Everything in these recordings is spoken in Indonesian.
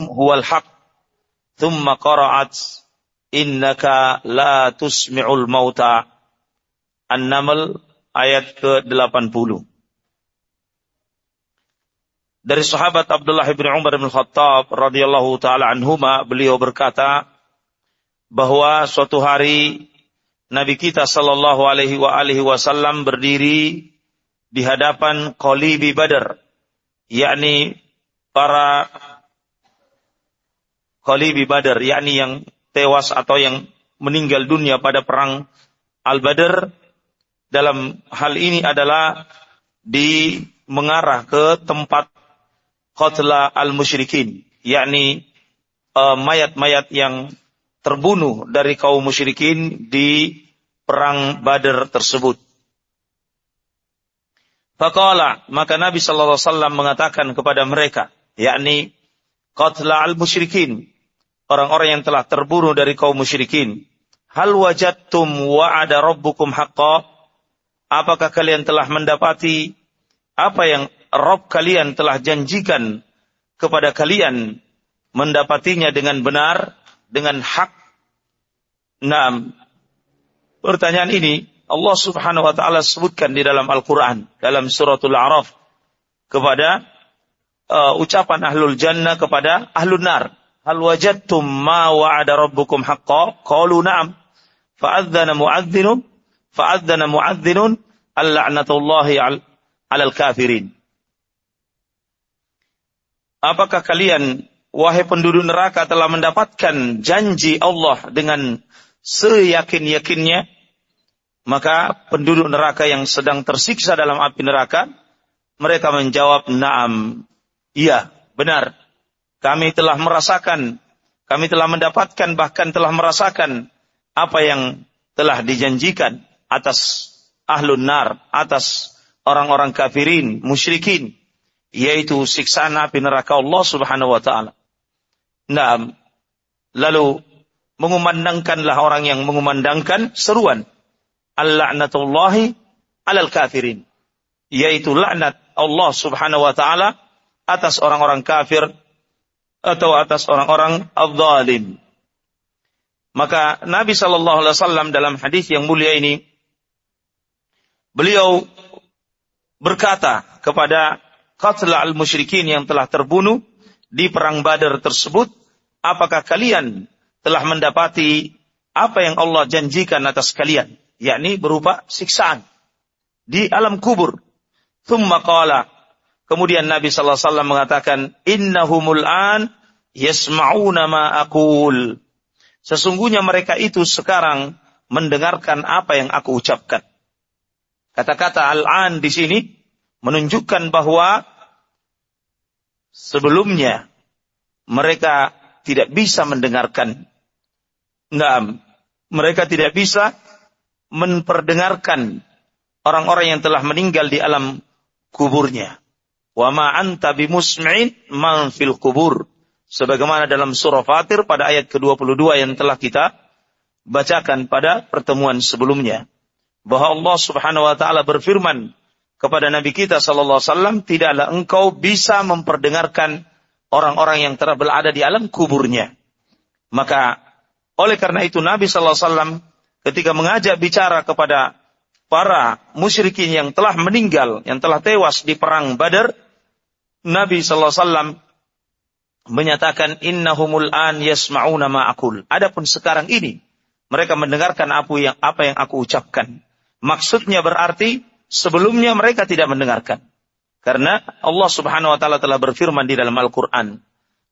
huwal haq. Thumma qara'at innaka la tusmi'ul mauta. An-Naml ayat ke-80. Dari sahabat Abdullah bin Umar bin Khattab radhiyallahu taala anhuma beliau berkata bahwa suatu hari Nabi kita sallallahu alaihi wa alihi wasallam berdiri di hadapan qalibi Badar yakni para qalibi Badar yakni yang tewas atau yang meninggal dunia pada perang Al-Badr dalam hal ini adalah di mengarah ke tempat qatla al-musyrikin yakni uh, mayat-mayat yang terbunuh dari kaum musyrikin di perang Badar tersebut. Faqala, maka Nabi sallallahu alaihi wasallam mengatakan kepada mereka, yakni qatla al-musyrikin, orang-orang yang telah terbunuh dari kaum musyrikin. Hal wajadtum wa'ada rabbukum haqqa? Apakah kalian telah mendapati apa yang Rob kalian telah janjikan kepada kalian mendapatinya dengan benar dengan hak. Nah, pertanyaan ini Allah Subhanahu wa taala sebutkan di dalam Al-Qur'an dalam suratul A'raf kepada uh, ucapan ahlul jannah kepada ahlun nar. Hal wajadtum ma wa'ada rabbukum haqqan? Qalu na'am. Fa'adzana mu'adhdhinun fa'adzana mu'adhdhinun al-la'natullahi 'alal kafirin. Apakah kalian wahai penduduk neraka telah mendapatkan janji Allah dengan seyakin-yakinnya, maka penduduk neraka yang sedang tersiksa dalam api neraka, mereka menjawab, "Na'am." Iya, benar. Kami telah merasakan, kami telah mendapatkan bahkan telah merasakan apa yang telah dijanjikan atas ahlun nar, atas orang-orang kafirin, musyrikin, yaitu siksaan api neraka Allah Subhanahu wa taala. Nah, lalu mengumandangkanlah orang yang mengumandangkan seruan. Al-la'natullahi alal kafirin. Yaitu laknat Allah Subhanahu wa taala atas orang-orang kafir atau atas orang-orang al-zalim. Maka Nabi sallallahu alaihi wasallam dalam hadis yang mulia ini beliau berkata kepada qatla al-musyrikin yang telah terbunuh di perang Badar tersebut, apakah kalian telah mendapati apa yang Allah janjikan atas kalian, yakni berupa siksaan di alam kubur. Thumma qala, kemudian Nabi sallallahu alaihi wasallam mengatakan, "Innahumul an yasma'una ma aqul." Sesungguhnya mereka itu sekarang mendengarkan apa yang aku ucapkan. Kata-kata al-an di sini menunjukkan bahwa sebelumnya mereka tidak bisa mendengarkan. Nah, mereka tidak bisa memperdengarkan orang-orang yang telah meninggal di alam kuburnya. Wa ma anta bimusmi'in man fil kubur. Sebagaimana dalam surah Fatir pada ayat ke-22 yang telah kita bacakan pada pertemuan sebelumnya. Bahwa Allah subhanahu wa ta'ala berfirman, kepada Nabi kita sallallahu alaihi wasallam tidaklah engkau bisa memperdengarkan orang-orang yang telah berada di alam kuburnya. Maka oleh karena itu Nabi sallallahu alaihi wasallam ketika mengajak bicara kepada para musyrikin yang telah meninggal, yang telah tewas di perang Badar, Nabi sallallahu alaihi wasallam menyatakan innahumul an yasma'una ma aqul. Adapun sekarang ini mereka mendengarkan apa yang apa yang aku ucapkan. Maksudnya berarti sebelumnya mereka tidak mendengarkan. Karena Allah Subhanahu wa taala telah berfirman di dalam Al-Qur'an.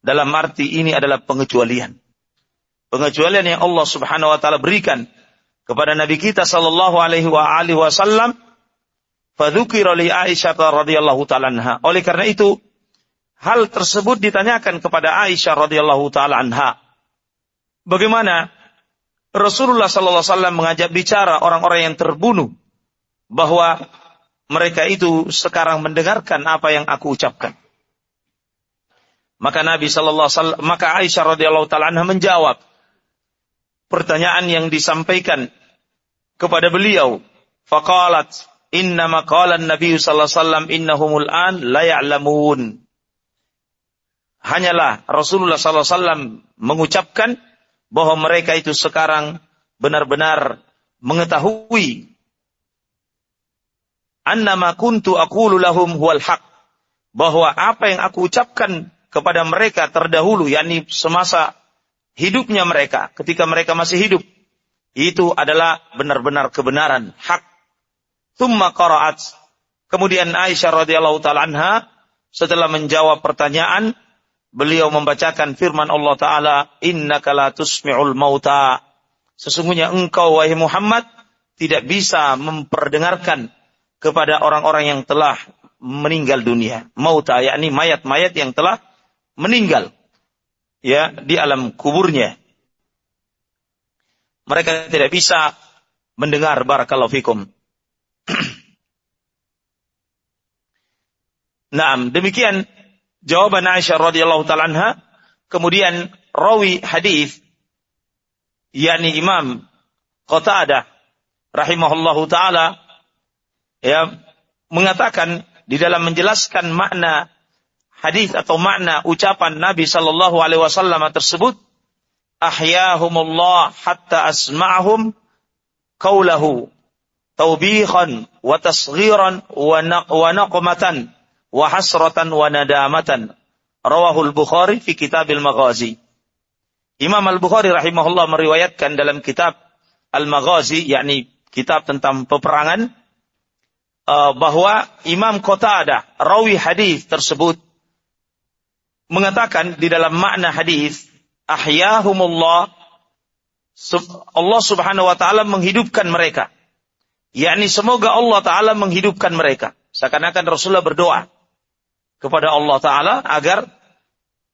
Dalam arti ini adalah pengecualian. Pengecualian yang Allah Subhanahu wa taala berikan kepada Nabi kita sallallahu alaihi wa alihi wasallam fadzukira li Aisyah radhiyallahu taala anha. Oleh karena itu hal tersebut ditanyakan kepada Aisyah radhiyallahu taala anha. Bagaimana Rasulullah sallallahu alaihi wasallam mengajak bicara orang-orang yang terbunuh bahwa mereka itu sekarang mendengarkan apa yang aku ucapkan. Maka Nabi sallallahu alaihi wasallam, maka Aisyah radhiyallahu taala anha menjawab pertanyaan yang disampaikan kepada beliau. Faqalat, "Inna maqala Nabi sallallahu alaihi wasallam innahumul an la ya'lamun." hanyalah Rasulullah SAW mengucapkan bahwa mereka itu sekarang benar-benar mengetahui annama kuntu aqulu lahum huwal haq bahwa apa yang aku ucapkan kepada mereka terdahulu yakni semasa hidupnya mereka ketika mereka masih hidup itu adalah benar-benar kebenaran hak thumma qara'at kemudian Aisyah radhiyallahu taala anha setelah menjawab pertanyaan beliau membacakan firman Allah taala innaka la tusmi'ul mauta sesungguhnya engkau wahai Muhammad tidak bisa memperdengarkan kepada orang-orang yang telah meninggal dunia mauta yakni mayat-mayat yang telah meninggal ya di alam kuburnya. Mereka tidak bisa mendengar barakallahu fikum. Nah, demikian jawaban Aisyah radhiyallahu taala anha. Kemudian rawi hadis yakni Imam Qatadah rahimahullahu taala ya mengatakan di dalam menjelaskan makna hadis atau makna ucapan Nabi Shallallahu Alaihi Wasallam tersebut, ahyahumullah hatta asma'hum kaulahu taubihan wa tasghiran wa naqmatan wa hasratan wa nadamatan rawahul Bukhari fi kitabil maghazi Imam Al-Bukhari rahimahullah meriwayatkan dalam kitab Al-Maghazi yakni kitab tentang peperangan uh, bahwa Imam Qatadah rawi hadis tersebut mengatakan di dalam makna hadis ahyahumullah Allah Subhanahu wa taala menghidupkan mereka. yakni semoga Allah taala menghidupkan mereka. Seakan-akan Rasulullah berdoa kepada Allah taala agar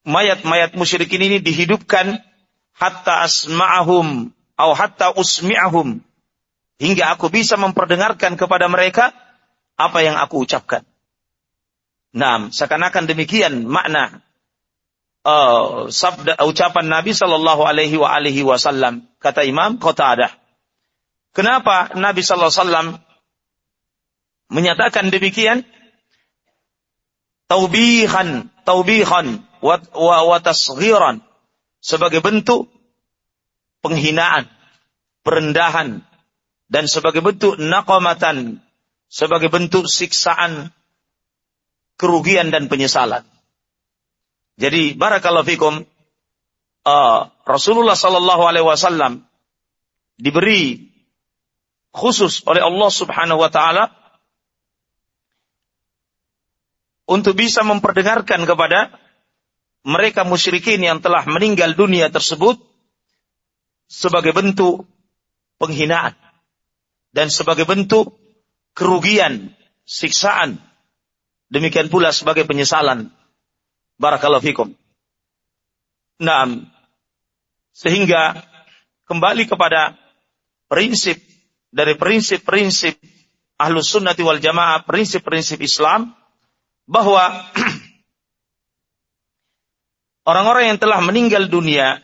mayat-mayat musyrikin ini dihidupkan hatta asma'ahum atau hatta usmi'ahum hingga aku bisa memperdengarkan kepada mereka apa yang aku ucapkan. Nah, seakan-akan demikian makna uh, sabda ucapan Nabi Shallallahu Alaihi Wasallam kata Imam Qatadah. Kenapa Nabi Shallallahu Alaihi Wasallam menyatakan demikian? Taubihan, taubihan, wa, wa, sebagai bentuk penghinaan, perendahan, dan sebagai bentuk nakomatan, sebagai bentuk siksaan, kerugian dan penyesalan. Jadi barakallahu fikum uh, Rasulullah sallallahu alaihi wasallam diberi khusus oleh Allah Subhanahu wa taala untuk bisa memperdengarkan kepada mereka musyrikin yang telah meninggal dunia tersebut sebagai bentuk penghinaan dan sebagai bentuk kerugian, siksaan. Demikian pula sebagai penyesalan Barakallahu fikum. Nah, sehingga kembali kepada prinsip dari prinsip-prinsip ahlus sunnati wal jamaah, prinsip-prinsip Islam, bahwa orang-orang yang telah meninggal dunia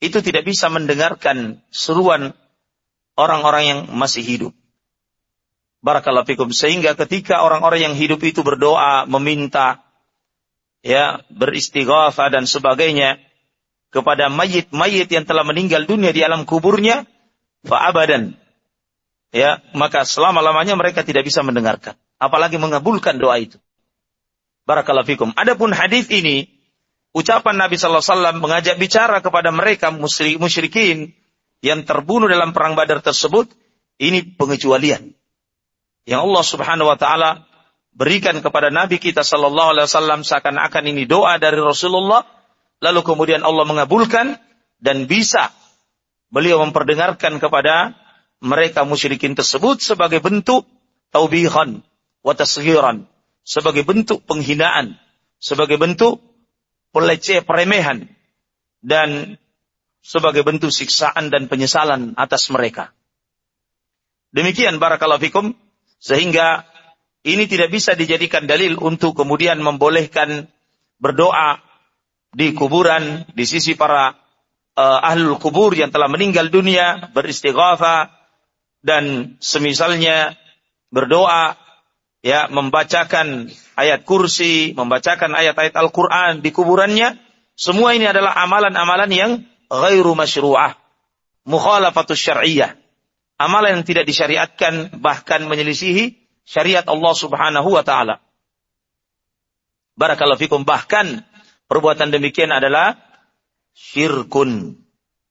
itu tidak bisa mendengarkan seruan orang-orang yang masih hidup. Barakallahu fikum. Sehingga ketika orang-orang yang hidup itu berdoa, meminta, ya beristighatsah dan sebagainya kepada mayit-mayit yang telah meninggal dunia di alam kuburnya fa abadan ya maka selama-lamanya mereka tidak bisa mendengarkan apalagi mengabulkan doa itu barakallahu fikum. Adapun hadis ini ucapan Nabi sallallahu alaihi wasallam mengajak bicara kepada mereka musyrikin yang terbunuh dalam perang Badar tersebut ini pengecualian. Yang Allah Subhanahu wa taala berikan kepada Nabi kita Sallallahu Alaihi Wasallam seakan-akan ini doa dari Rasulullah, lalu kemudian Allah mengabulkan dan bisa beliau memperdengarkan kepada mereka musyrikin tersebut sebagai bentuk taubihan wa sebagai bentuk penghinaan, sebagai bentuk pelece peremehan dan sebagai bentuk siksaan dan penyesalan atas mereka. Demikian barakallahu fikum sehingga ini tidak bisa dijadikan dalil untuk kemudian membolehkan berdoa di kuburan di sisi para uh, ahlul kubur yang telah meninggal dunia beristighatsah dan semisalnya berdoa ya membacakan ayat kursi, membacakan ayat-ayat Al-Qur'an di kuburannya, semua ini adalah amalan-amalan yang ghairu masyru'ah, mukhalafatus syar'iyyah. Amalan yang tidak disyariatkan bahkan menyelisihi syariat Allah Subhanahu wa taala. Barakallahu fikum bahkan perbuatan demikian adalah syirkun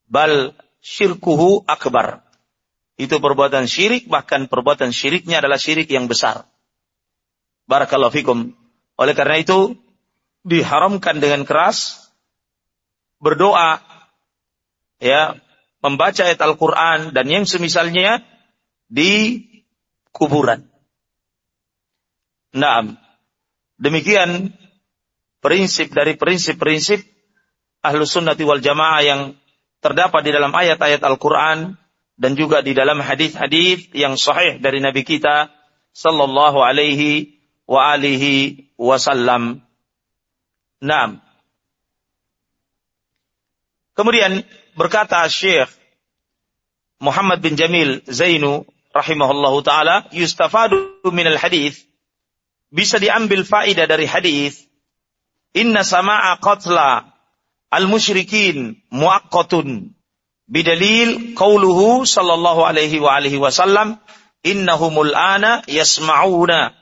bal syirkuhu akbar. Itu perbuatan syirik bahkan perbuatan syiriknya adalah syirik yang besar. Barakallahu fikum. Oleh karena itu diharamkan dengan keras berdoa ya membaca ayat Al-Qur'an dan yang semisalnya di kuburan. Nah, demikian prinsip dari prinsip-prinsip ahlu sunnati wal jamaah yang terdapat di dalam ayat-ayat Al-Quran dan juga di dalam hadis-hadis yang sahih dari Nabi kita sallallahu alaihi wa alihi wasallam. Naam. Kemudian berkata Syekh Muhammad bin Jamil Zainu rahimahullahu taala, yustafadu min al-hadis bisa diambil faedah dari hadis inna sama'a qatla al-musyrikin muaqqatun bidalil qauluhu sallallahu alaihi wa alihi wasallam innahumul ana yasma'una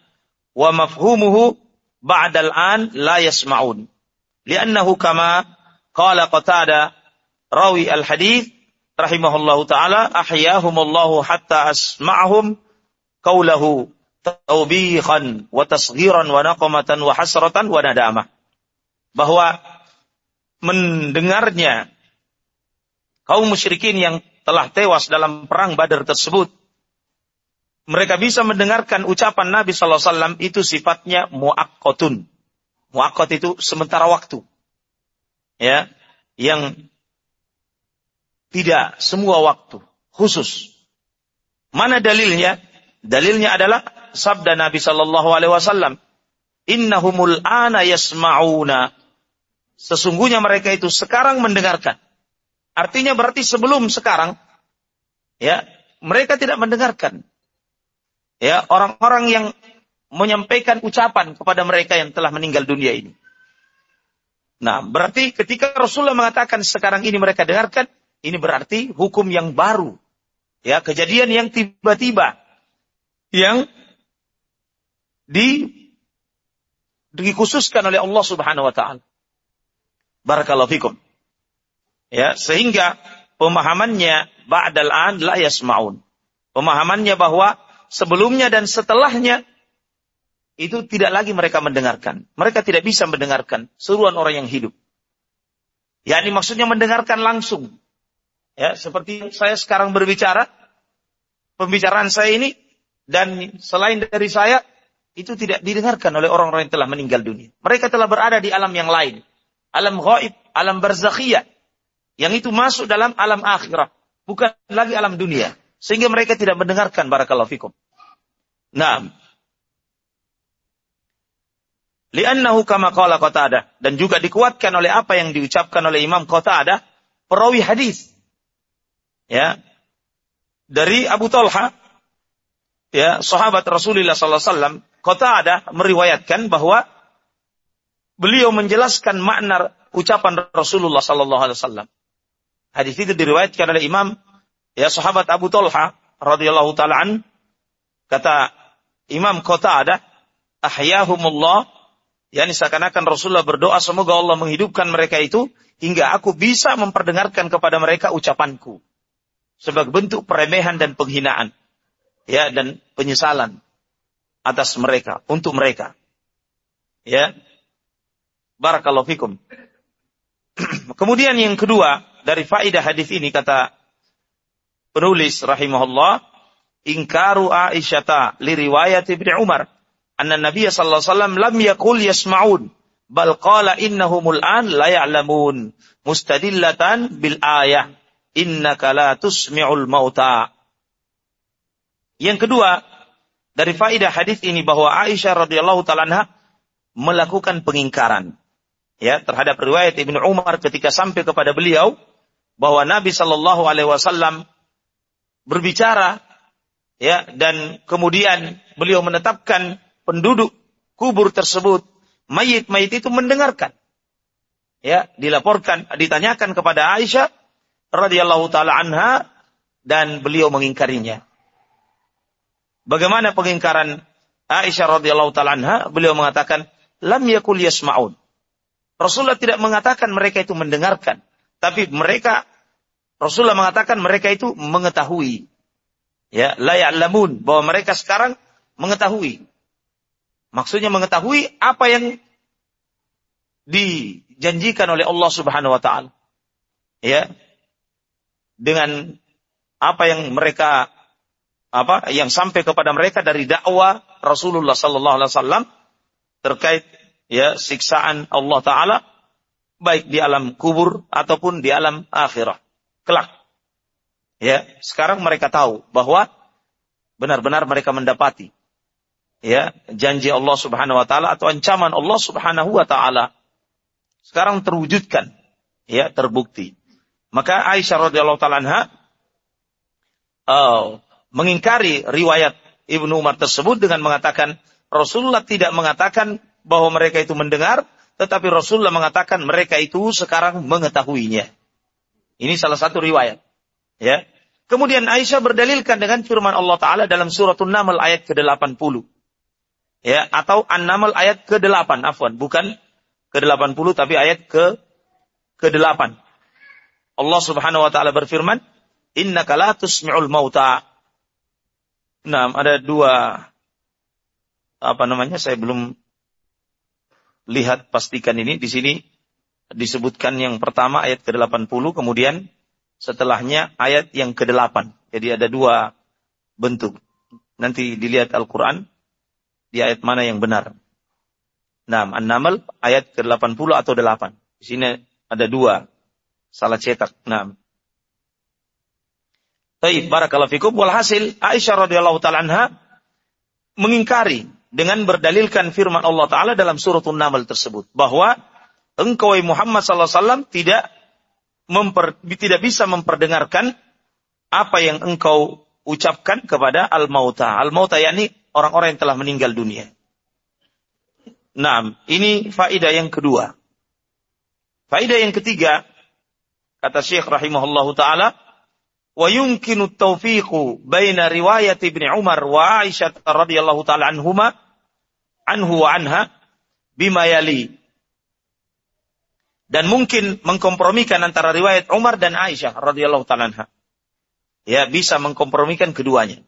wa mafhumuhu ba'dal an la yasma'un. Li'annahu kama qala qatada rawi al hadith rahimahullahu taala ahyahumullahu hatta asma'hum qawlahu tawbihan wa tasghiran wa naqamatan wa hasratan wa nadamah. Bahwa mendengarnya kaum musyrikin yang telah tewas dalam perang Badar tersebut mereka bisa mendengarkan ucapan Nabi sallallahu alaihi wasallam itu sifatnya muakkotun. Muakkot itu sementara waktu. Ya, yang tidak semua waktu, khusus. Mana dalilnya? Dalilnya adalah sabda Nabi sallallahu alaihi wasallam, "Innahumul ana yasma'una." Sesungguhnya mereka itu sekarang mendengarkan. Artinya berarti sebelum sekarang ya, mereka tidak mendengarkan ya orang-orang yang menyampaikan ucapan kepada mereka yang telah meninggal dunia ini. Nah, berarti ketika Rasulullah mengatakan sekarang ini mereka dengarkan, ini berarti hukum yang baru. Ya, kejadian yang tiba-tiba yang di dikhususkan oleh Allah Subhanahu wa taala. Barakallahu fikum. Ya, sehingga pemahamannya ba'dal an la yasmaun. Pemahamannya bahwa sebelumnya dan setelahnya itu tidak lagi mereka mendengarkan. Mereka tidak bisa mendengarkan seruan orang yang hidup. Ya, ini maksudnya mendengarkan langsung. Ya, seperti saya sekarang berbicara, pembicaraan saya ini dan selain dari saya itu tidak didengarkan oleh orang-orang yang telah meninggal dunia. Mereka telah berada di alam yang lain. Alam gaib, alam barzakhiyah. Yang itu masuk dalam alam akhirat. Bukan lagi alam dunia. Sehingga mereka tidak mendengarkan barakallahu fikum. Nah. Liannahu kama qala Qatadah dan juga dikuatkan oleh apa yang diucapkan oleh Imam Qatadah perawi hadis. Ya. Dari Abu Talha ya, sahabat Rasulullah sallallahu alaihi wasallam, Qatadah meriwayatkan bahwa beliau menjelaskan makna ucapan Rasulullah sallallahu alaihi wasallam. Hadis itu diriwayatkan oleh Imam ya sahabat Abu Talha radhiyallahu taala an kata Imam Qatadah ahyahumullah. Yakni seakan-akan Rasulullah berdoa semoga Allah menghidupkan mereka itu hingga aku bisa memperdengarkan kepada mereka ucapanku sebagai bentuk peremehan dan penghinaan. Ya dan penyesalan atas mereka untuk mereka. Ya. Barakallahu fikum. Kemudian yang kedua dari faidah hadis ini kata penulis rahimahullah ingkaru Aisyata li riwayat Ibnu Umar anna Nabi sallallahu alaihi wasallam lam yaqul yasma'un bal qala innahumul an la ya'lamun mustadillatan bil ayah innaka la tusmi'ul mauta. Yang kedua dari faidah hadis ini bahwa Aisyah radhiyallahu taala melakukan pengingkaran. Ya terhadap riwayat Ibnu Umar ketika sampai kepada beliau bahwa Nabi Shallallahu alaihi wasallam berbicara ya dan kemudian beliau menetapkan penduduk kubur tersebut, mayit-mayit itu mendengarkan. Ya, dilaporkan, ditanyakan kepada Aisyah radhiyallahu taala anha dan beliau mengingkarinya. Bagaimana pengingkaran Aisyah radhiyallahu taala anha? Beliau mengatakan, "Lam yakul yasma'un." Rasulullah tidak mengatakan mereka itu mendengarkan, tapi mereka Rasulullah mengatakan mereka itu mengetahui. Ya, la ya'lamun bahwa mereka sekarang mengetahui. Maksudnya mengetahui apa yang dijanjikan oleh Allah Subhanahu wa taala. Ya. Dengan apa yang mereka apa yang sampai kepada mereka dari dakwah Rasulullah sallallahu alaihi wasallam terkait ya siksaan Allah taala baik di alam kubur ataupun di alam akhirah kelak. Ya, sekarang mereka tahu bahwa benar-benar mereka mendapati ya janji Allah Subhanahu wa taala atau ancaman Allah Subhanahu wa taala sekarang terwujudkan ya terbukti. Maka Aisyah radhiyallahu taala anha uh, mengingkari riwayat Ibnu Umar tersebut dengan mengatakan Rasulullah tidak mengatakan bahwa mereka itu mendengar, tetapi Rasulullah mengatakan mereka itu sekarang mengetahuinya. Ini salah satu riwayat. Ya. Kemudian Aisyah berdalilkan dengan firman Allah Ta'ala dalam surat An-Naml ayat ke-80. Ya, atau An-Naml ayat ke-8, afwan. Bukan ke-80 tapi ayat ke ke-8. Allah Subhanahu wa taala berfirman, "Innaka la tusmi'ul mauta Nah, ada dua apa namanya? Saya belum lihat pastikan ini di sini disebutkan yang pertama ayat ke-80 kemudian setelahnya ayat yang ke-8. Jadi ada dua bentuk. Nanti dilihat Al-Qur'an di ayat mana yang benar. Nah, An-Naml ayat ke-80 atau 8. Di sini ada dua. Salah cetak. Nah, Baik, barakallahu fikum. Walhasil Aisyah radhiyallahu taala anha mengingkari dengan berdalilkan firman Allah taala dalam surat An-Naml tersebut bahwa engkau Muhammad sallallahu alaihi wasallam tidak memper, tidak bisa memperdengarkan apa yang engkau ucapkan kepada al-mauta. Al-mauta yakni orang-orang yang telah meninggal dunia. Nah, ini faidah yang kedua. Faidah yang ketiga, kata Syekh rahimahullahu taala, wa yumkinu tawfiqu baina riwayat Ibnu Umar wa Aisyah radhiyallahu taala anhuma anhu wa anha bima yali dan mungkin mengkompromikan antara riwayat Umar dan Aisyah radhiyallahu taala. Ya, bisa mengkompromikan keduanya.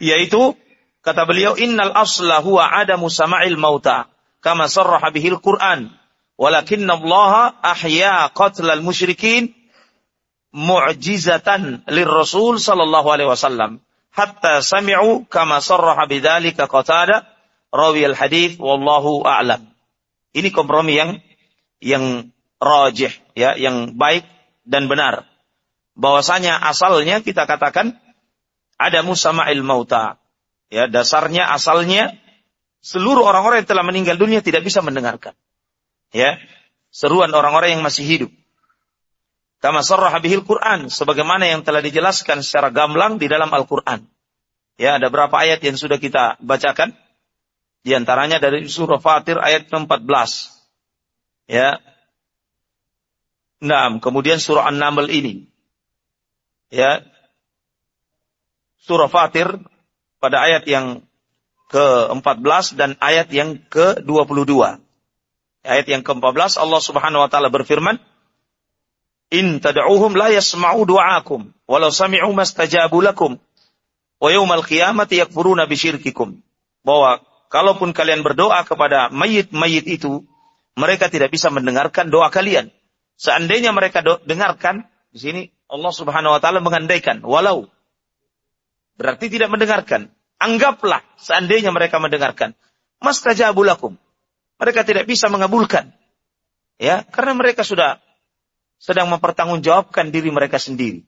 Yaitu kata beliau innal asla huwa adamu sama'il mauta kama sarraha bihil Qur'an walakinna Allah ahya qatlal musyrikin mu'jizatan lirrasul sallallahu alaihi wasallam hatta sami'u kama sarraha bidzalika qatada rawi al-hadis wallahu a'lam. Ini kompromi yang yang rajih ya, yang baik dan benar. Bahwasanya asalnya kita katakan ada musama'il mauta. Ya, dasarnya asalnya seluruh orang-orang yang telah meninggal dunia tidak bisa mendengarkan. Ya, seruan orang-orang yang masih hidup. Kama sarraha bihil Quran. Sebagaimana yang telah dijelaskan secara gamblang di dalam Al-Quran. Ya, ada berapa ayat yang sudah kita bacakan. Di antaranya dari surah Fatir ayat 14. Ya. Nah, kemudian surah An-Naml ini. Ya. Surah Fatir pada ayat yang ke-14 dan ayat yang ke-22. Ayat yang ke-14 Allah Subhanahu wa taala berfirman, In tad'uhum la yasma'u du'akum walau sami'u mastajabu lakum wa yaumal qiyamati yakfuruna bisyirkikum. Bahwa kalaupun kalian berdoa kepada mayit-mayit itu, mereka tidak bisa mendengarkan doa kalian. Seandainya mereka dengarkan, di sini Allah Subhanahu wa taala mengandaikan walau berarti tidak mendengarkan. Anggaplah seandainya mereka mendengarkan. Mastajabu lakum. Mereka tidak bisa mengabulkan. Ya, karena mereka sudah sedang mempertanggungjawabkan diri mereka sendiri.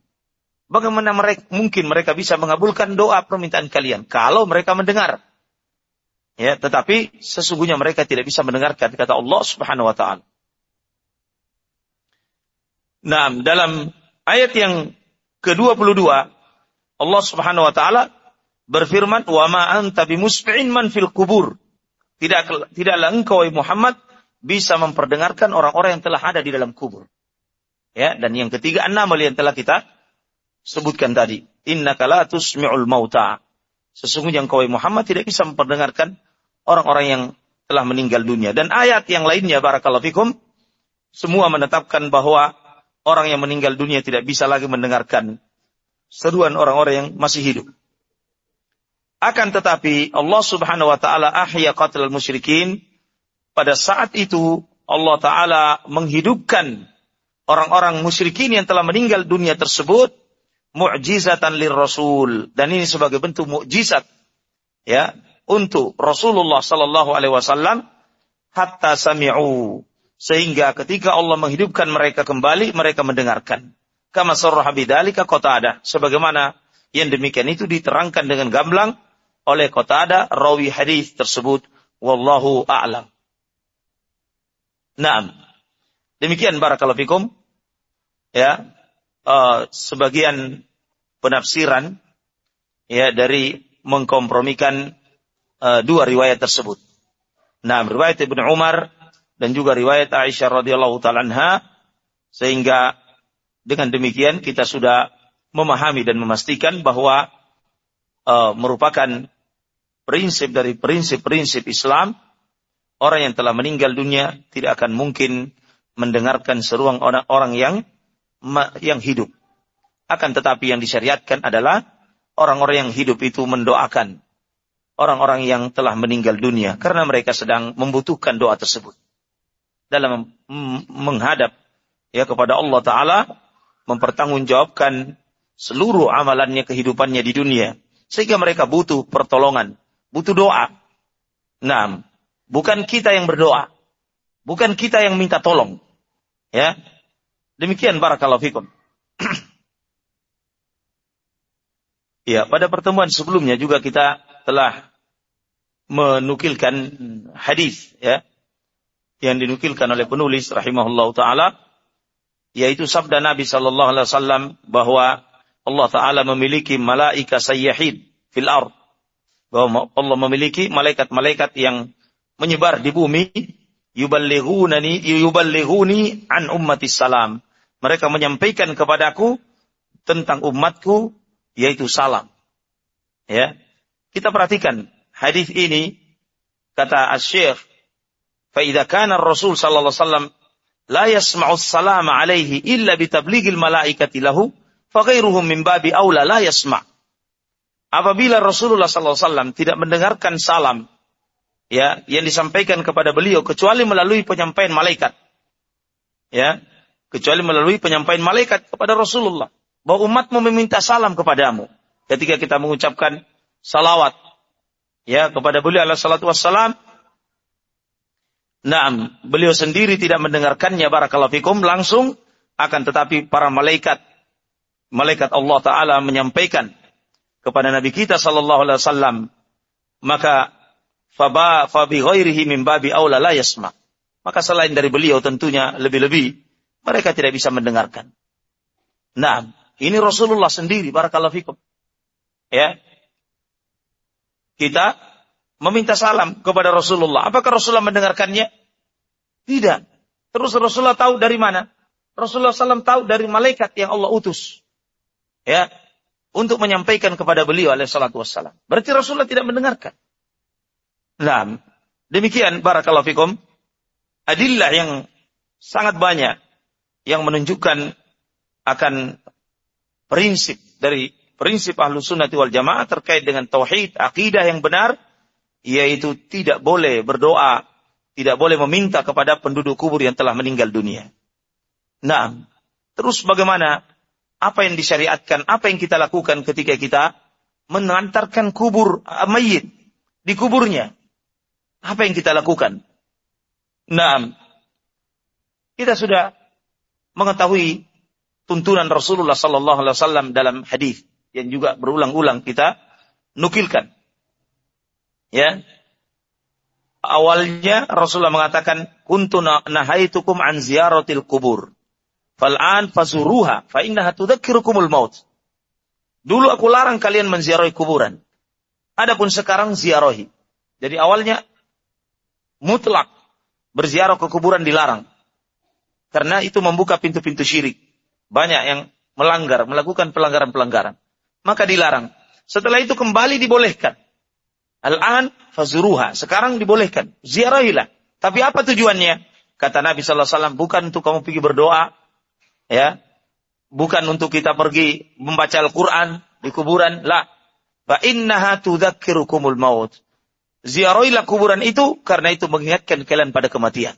Bagaimana mereka, mungkin mereka bisa mengabulkan doa permintaan kalian kalau mereka mendengar? Ya, tetapi sesungguhnya mereka tidak bisa mendengarkan kata Allah Subhanahu wa taala. Nah, dalam ayat yang ke-22 Allah Subhanahu wa taala berfirman, "Wa ma anta bimusmi'in man fil kubur." Tidak tidaklah engkau Muhammad bisa memperdengarkan orang-orang yang telah ada di dalam kubur. Ya, dan yang ketiga enam yang telah kita sebutkan tadi. Innaka la tusmi'ul mauta. Sesungguhnya engkau Muhammad tidak bisa memperdengarkan orang-orang yang telah meninggal dunia. Dan ayat yang lainnya barakallahu fikum semua menetapkan bahwa orang yang meninggal dunia tidak bisa lagi mendengarkan seruan orang-orang yang masih hidup. Akan tetapi Allah Subhanahu wa taala ahya qatlal musyrikin pada saat itu Allah taala menghidupkan orang-orang musyrikin yang telah meninggal dunia tersebut mu'jizatan lir rasul dan ini sebagai bentuk mukjizat ya untuk Rasulullah sallallahu alaihi wasallam hatta sami'u. Sehingga ketika Allah menghidupkan mereka kembali mereka mendengarkan. Kama sarraha bidzalika qatada sebagaimana yang demikian itu diterangkan dengan gamblang oleh qatada rawi hadis tersebut. Wallahu a'lam. Naam. Demikian barakallahu fikum. Ya uh, sebagian penafsiran ya dari mengkompromikan uh, dua riwayat tersebut. Nah, riwayat Ibnu Umar dan juga riwayat Aisyah radhiyallahu taala anha sehingga dengan demikian kita sudah memahami dan memastikan bahwa uh, merupakan prinsip dari prinsip-prinsip Islam orang yang telah meninggal dunia tidak akan mungkin mendengarkan seruang orang-orang yang yang hidup. Akan tetapi yang disyariatkan adalah orang-orang yang hidup itu mendoakan orang-orang yang telah meninggal dunia karena mereka sedang membutuhkan doa tersebut. Dalam menghadap ya kepada Allah taala mempertanggungjawabkan seluruh amalannya kehidupannya di dunia sehingga mereka butuh pertolongan, butuh doa. Nah, bukan kita yang berdoa, bukan kita yang minta tolong. Ya, Demikian barakallahu fikum. ya, pada pertemuan sebelumnya juga kita telah menukilkan hadis ya yang dinukilkan oleh penulis rahimahullah taala yaitu sabda Nabi sallallahu alaihi wasallam bahwa Allah taala memiliki malaika sayyahid fil ard bahwa Allah memiliki malaikat-malaikat yang menyebar di bumi yuballighunani yuballighuni an ummati salam mereka menyampaikan kepadaku tentang umatku yaitu salam. Ya. Kita perhatikan hadis ini kata Asy-Syaikh fa idza kana Rasul sallallahu alaihi wasallam la yasma'u salam alaihi illa bi tablighil malaikati lahu fa ghairuhum min babi aula la yasma'. Apabila Rasulullah sallallahu alaihi wasallam tidak mendengarkan salam ya yang disampaikan kepada beliau kecuali melalui penyampaian malaikat. Ya, kecuali melalui penyampaian malaikat kepada Rasulullah bahwa umatmu meminta salam kepadamu ketika kita mengucapkan salawat ya kepada beliau alaihi salatu wassalam Naam, beliau sendiri tidak mendengarkannya barakallahu fikum langsung akan tetapi para malaikat malaikat Allah taala menyampaikan kepada nabi kita sallallahu alaihi wasallam maka faba fabi ghairihi min babi aula la yasma maka selain dari beliau tentunya lebih-lebih mereka tidak bisa mendengarkan. Nah, ini Rasulullah sendiri, barakallahu fikum. Ya. Kita meminta salam kepada Rasulullah. Apakah Rasulullah mendengarkannya? Tidak. Terus Rasulullah tahu dari mana? Rasulullah SAW tahu dari malaikat yang Allah utus. Ya. Untuk menyampaikan kepada beliau alaihi salatu wassalam. Berarti Rasulullah tidak mendengarkan. Nah, demikian barakallahu fikum. Adillah yang sangat banyak yang menunjukkan akan prinsip dari prinsip ahlu sunnati wal jamaah terkait dengan tauhid, akidah yang benar, yaitu tidak boleh berdoa, tidak boleh meminta kepada penduduk kubur yang telah meninggal dunia. Nah, terus bagaimana? Apa yang disyariatkan? Apa yang kita lakukan ketika kita mengantarkan kubur uh, mayit di kuburnya? Apa yang kita lakukan? Nah, kita sudah mengetahui tuntunan Rasulullah Sallallahu Alaihi Wasallam dalam hadis yang juga berulang-ulang kita nukilkan. Ya, awalnya Rasulullah mengatakan kuntu nahaitukum an ziyaratil kubur fal'an fazuruha fa innaha tudzakirukumul maut. Dulu aku larang kalian menziarahi kuburan. Adapun sekarang ziarahi. Jadi awalnya mutlak berziarah ke kuburan dilarang. Karena itu membuka pintu-pintu syirik. Banyak yang melanggar, melakukan pelanggaran-pelanggaran. Maka dilarang. Setelah itu kembali dibolehkan. Al-an fazuruha. Sekarang dibolehkan. Ziarahilah. Tapi apa tujuannya? Kata Nabi Sallallahu Alaihi Wasallam, bukan untuk kamu pergi berdoa, ya, bukan untuk kita pergi membaca Al-Quran di kuburan, lah. Fa innaha tudzakirukumul maut. Ziarahilah kuburan itu karena itu mengingatkan kalian pada kematian.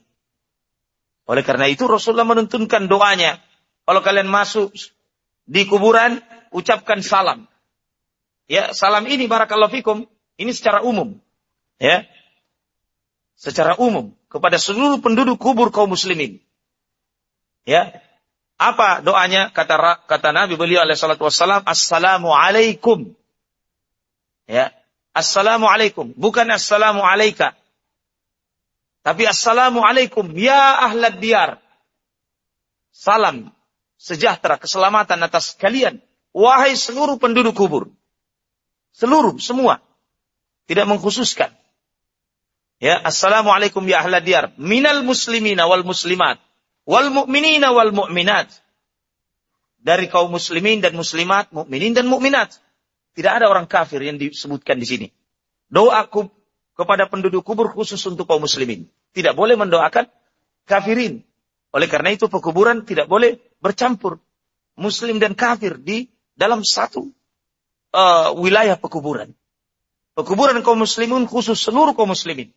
Oleh karena itu Rasulullah menuntunkan doanya. Kalau kalian masuk di kuburan, ucapkan salam. Ya, salam ini barakallahu fikum, ini secara umum. Ya. Secara umum kepada seluruh penduduk kubur kaum muslimin. Ya. Apa doanya? Kata kata Nabi beliau alaihi salatu wassalam, "Assalamu alaikum." Ya. Assalamu alaikum, bukan assalamu alaika. Tapi assalamu alaikum ya ahlad diyar. Salam sejahtera, keselamatan atas kalian. Wahai seluruh penduduk kubur. Seluruh, semua. Tidak mengkhususkan. Ya, assalamualaikum ya ahla diyar. Minal muslimina wal muslimat. Wal mu'minina wal mu'minat. Dari kaum muslimin dan muslimat, mukminin dan mukminat. Tidak ada orang kafir yang disebutkan di sini. Doaku kepada penduduk kubur khusus untuk kaum muslimin. Tidak boleh mendoakan kafirin. Oleh karena itu pekuburan tidak boleh bercampur. Muslim dan kafir di dalam satu uh, wilayah pekuburan. Pekuburan kaum muslimin khusus seluruh kaum muslimin.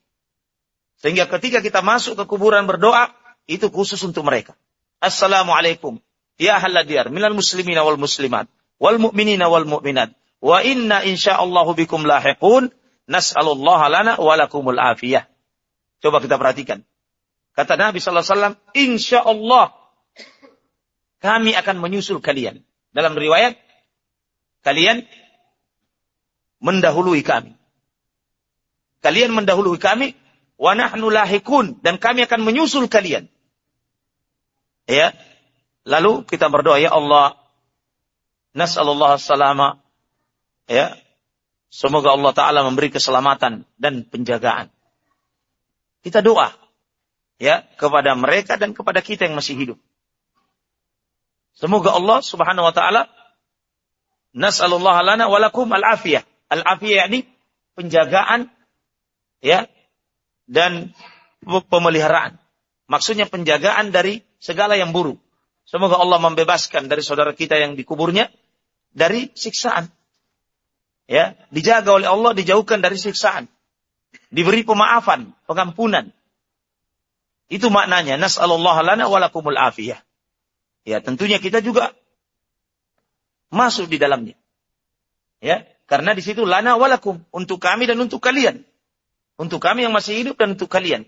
Sehingga ketika kita masuk ke kuburan berdoa, itu khusus untuk mereka. Assalamualaikum. Ya haladiyar minal muslimina wal muslimat. Wal mu'minina wal mu'minat. Wa inna insya'allahu bikum lahiqun. Nas'alullah lana walakumul afiyah. Coba kita perhatikan. Kata Nabi SAW, Insya Allah kami akan menyusul kalian. Dalam riwayat, kalian mendahului kami. Kalian mendahului kami wa nahnu lahikun dan kami akan menyusul kalian. Ya. Lalu kita berdoa ya Allah nas'alullah salama ya. Semoga Allah taala memberi keselamatan dan penjagaan. Kita doa ya kepada mereka dan kepada kita yang masih hidup. Semoga Allah Subhanahu wa taala nas'alullah lana walakum al-afiyah. Al-afiyah ini penjagaan ya dan pemeliharaan. Maksudnya penjagaan dari segala yang buruk. Semoga Allah membebaskan dari saudara kita yang dikuburnya dari siksaan. Ya, dijaga oleh Allah, dijauhkan dari siksaan. Diberi pemaafan, pengampunan. Itu maknanya nas'alullah lana walakumul afiyah. Ya, tentunya kita juga masuk di dalamnya. Ya, karena di situ lana walakum untuk kami dan untuk kalian. Untuk kami yang masih hidup dan untuk kalian.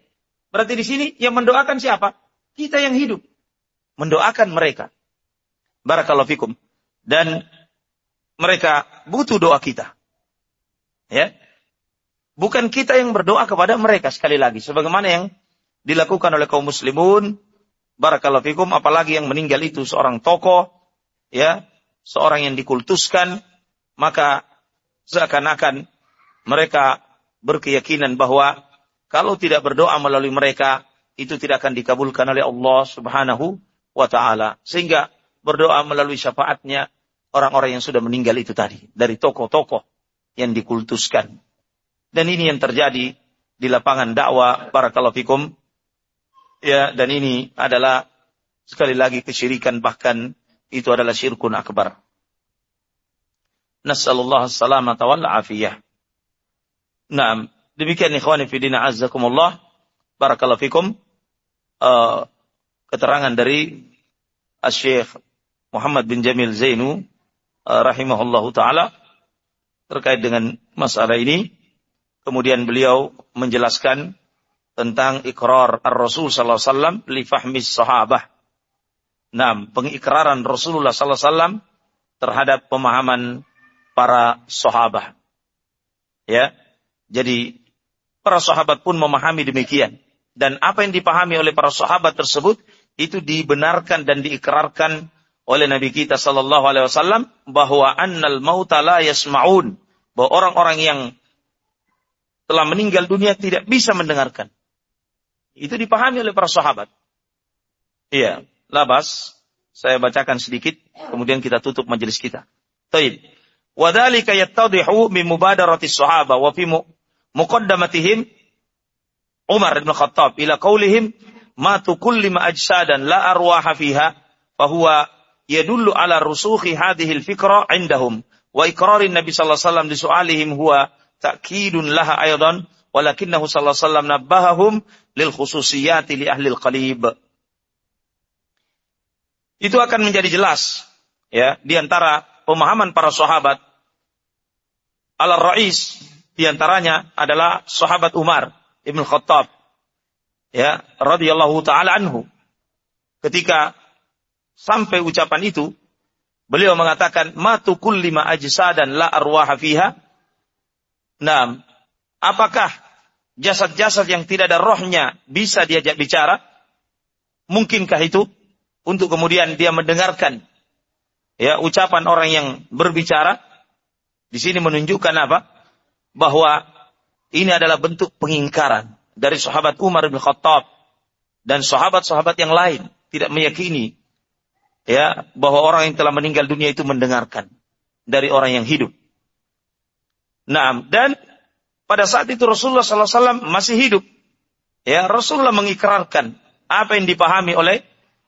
Berarti di sini yang mendoakan siapa? Kita yang hidup. Mendoakan mereka. Barakallahu fikum. Dan mereka butuh doa kita. Ya. Bukan kita yang berdoa kepada mereka sekali lagi. Sebagaimana yang dilakukan oleh kaum muslimun. Barakallahu fikum. Apalagi yang meninggal itu seorang tokoh. Ya. Seorang yang dikultuskan. Maka seakan-akan mereka berkeyakinan bahwa kalau tidak berdoa melalui mereka itu tidak akan dikabulkan oleh Allah Subhanahu wa taala. Sehingga berdoa melalui syafaatnya orang-orang yang sudah meninggal itu tadi dari tokoh-tokoh yang dikultuskan. Dan ini yang terjadi di lapangan dakwah para kalafikum. Ya, dan ini adalah sekali lagi kesyirikan bahkan itu adalah syirkun akbar. Nasallallahu salamata wal afiyah. Nah, demikian ikhwani fidina azzakumullah. Barakallahu fikum. Uh, keterangan dari Syekh Muhammad bin Jamil Zainu uh, rahimahullahu taala terkait dengan masalah ini. Kemudian beliau menjelaskan tentang ikrar ar-Rasul sallallahu alaihi wasallam li fahmis sahabah. Nah, pengikraran Rasulullah sallallahu alaihi wasallam terhadap pemahaman para sahabat. Ya, jadi para sahabat pun memahami demikian. Dan apa yang dipahami oleh para sahabat tersebut itu dibenarkan dan diikrarkan oleh Nabi kita sallallahu alaihi wasallam bahwa annal mauta la yasmaun bahwa orang-orang yang telah meninggal dunia tidak bisa mendengarkan. Itu dipahami oleh para sahabat. Iya, labas. Saya bacakan sedikit, kemudian kita tutup majelis kita. Taib. Wadhalika yattadihu min mubadarati sahaba wa fi muqaddamatihim Umar bin Khattab ila qaulihim matu kulli ma ajsadan la arwaha fiha fahuwa yadullu ala rusukhi hadhihi al-fikra indahum wa iqrarin Nabi sallallahu alaihi wasallam li su'alihim huwa ta'kidun laha aydan walakinnahu sallallahu alaihi wasallam nabbahahum lil khususiyati li ahli al-qalib itu akan menjadi jelas ya di antara pemahaman para sahabat al rais di antaranya adalah sahabat Umar Ibn Khattab ya radhiyallahu taala anhu ketika sampai ucapan itu beliau mengatakan matu kulli ma ajsadan la arwaha fiha Nah, apakah jasad-jasad yang tidak ada rohnya bisa diajak bicara? Mungkinkah itu? Untuk kemudian dia mendengarkan ya ucapan orang yang berbicara di sini menunjukkan apa bahwa ini adalah bentuk pengingkaran dari sahabat Umar bin Khattab dan sahabat-sahabat yang lain tidak meyakini ya bahwa orang yang telah meninggal dunia itu mendengarkan dari orang yang hidup. Nah, dan pada saat itu Rasulullah SAW masih hidup. Ya, Rasulullah mengikrarkan apa yang dipahami oleh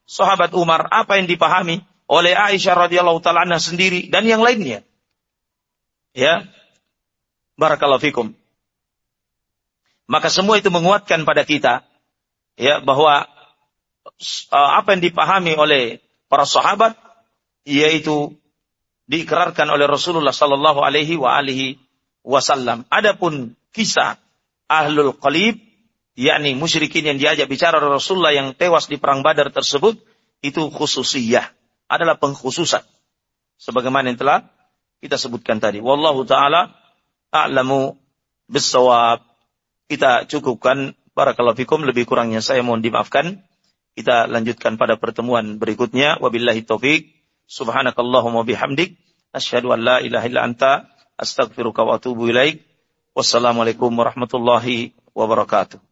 sahabat Umar, apa yang dipahami oleh Aisyah radhiyallahu taala sendiri dan yang lainnya. Ya. Barakallahu fikum. Maka semua itu menguatkan pada kita ya bahwa uh, apa yang dipahami oleh para sahabat yaitu diikrarkan oleh Rasulullah sallallahu alaihi wa alihi wasallam. Adapun kisah ahlul qalib yakni musyrikin yang diajak bicara Rasulullah yang tewas di perang Badar tersebut itu khususiyah. Adalah pengkhususan. Sebagaimana yang telah kita sebutkan tadi. Wallahu taala a'lamu bisawab kita cukupkan. Barakallahu fikum. Lebih kurangnya saya mohon dimaafkan. Kita lanjutkan pada pertemuan berikutnya. Wabillahi taufik subhanakallahumma bihamdik. Asyhadu an la ilaha illa anta. Astaghfiruka wa atubu ilaik. Wassalamualaikum warahmatullahi wabarakatuh